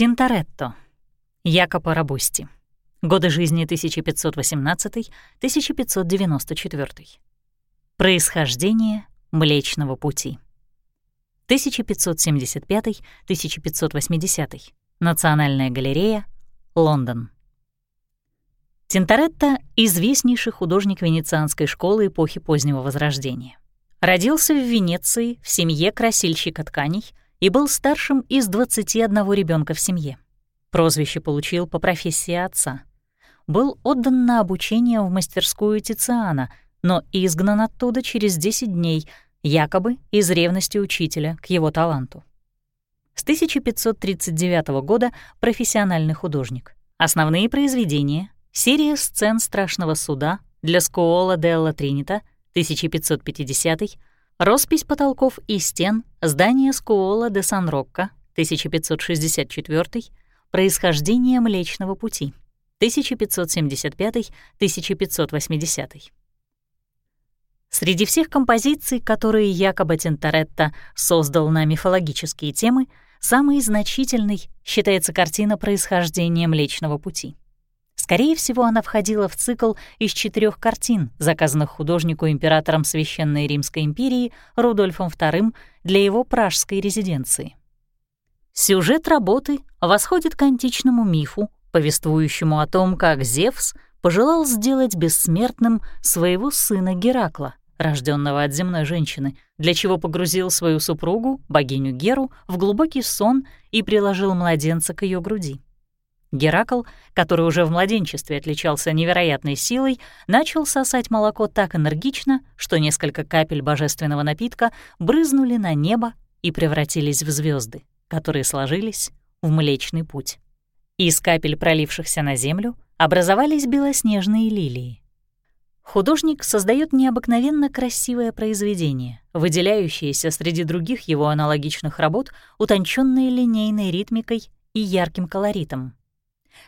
Тинторетто. Якопо Рабусти. Годы жизни 1518-1594. Происхождение Млечного Пути. 1575-1580. Национальная галерея, Лондон. Тинторетто — известнейший художник венецианской школы эпохи позднего Возрождения. Родился в Венеции в семье красильщика тканей и был старшим из 21 ребенка в семье. Прозвище получил по профессии отца. Был отдан на обучение в мастерскую Тициана, но изгнан оттуда через 10 дней, якобы из ревности учителя к его таланту. С 1539 года профессиональный художник. Основные произведения — серия сцен страшного суда для Скуола делла Тринита 1550 роспись потолков и стен здания Скуола де Сан-Рокко 1564 происхождение Млечного Пути 1575-1580. Среди всех композиций, которые якобы Тинторетто создал на мифологические темы, самой значительной считается картина происхождения Млечного Пути. Скорее всего, она входила в цикл из четырех картин, заказанных художнику императором Священной Римской империи Рудольфом II для его пражской резиденции. Сюжет работы восходит к античному мифу, повествующему о том, как Зевс пожелал сделать бессмертным своего сына Геракла, рожденного от земной женщины, для чего погрузил свою супругу, богиню Геру, в глубокий сон и приложил младенца к ее груди. Геракл, который уже в младенчестве отличался невероятной силой, начал сосать молоко так энергично, что несколько капель божественного напитка брызнули на небо и превратились в звезды, которые сложились в Млечный Путь. Из капель, пролившихся на землю, образовались белоснежные лилии. Художник создает необыкновенно красивое произведение, выделяющееся среди других его аналогичных работ утонченной линейной ритмикой и ярким колоритом.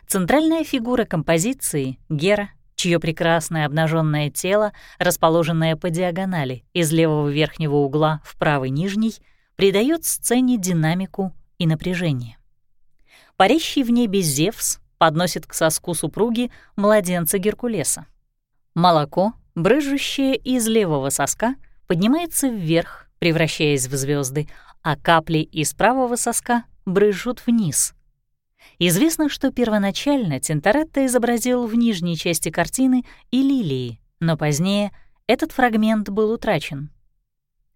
Центральная фигура композиции — Гера, чье прекрасное обнаженное тело, расположенное по диагонали из левого верхнего угла в правый нижний, придает сцене динамику и напряжение. Парящий в небе Зевс подносит к соску супруги младенца Геркулеса. Молоко, брызжущее из левого соска, поднимается вверх, превращаясь в звезды, а капли из правого соска брызжут вниз — Известно, что первоначально Тинторетто изобразил в нижней части картины и лилии, но позднее этот фрагмент был утрачен.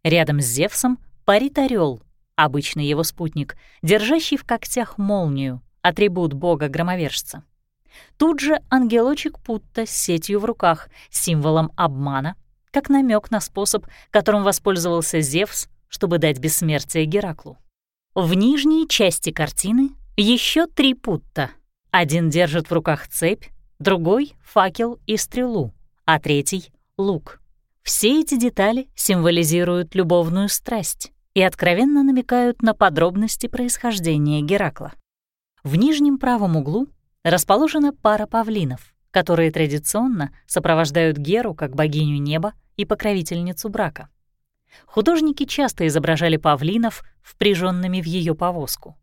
Рядом с Зевсом парит орел, обычный его спутник, держащий в когтях молнию, атрибут бога-громовержца. Тут же ангелочек Путта с сетью в руках, символом обмана, как намек на способ, которым воспользовался Зевс, чтобы дать бессмертие Гераклу. В нижней части картины еще три путта. Один держит в руках цепь, другой — факел и стрелу, а третий — лук. Все эти детали символизируют любовную страсть и откровенно намекают на подробности происхождения Геракла. В нижнем правом углу расположена пара павлинов, которые традиционно сопровождают Геру как богиню неба и покровительницу брака. Художники часто изображали павлинов, впряженными в ее повозку.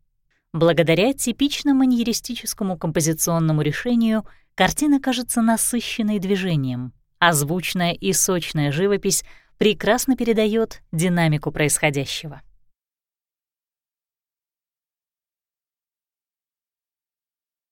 Благодаря типично маньеристическому композиционному решению картина кажется насыщенной движением, а звучная и сочная живопись прекрасно передает динамику происходящего.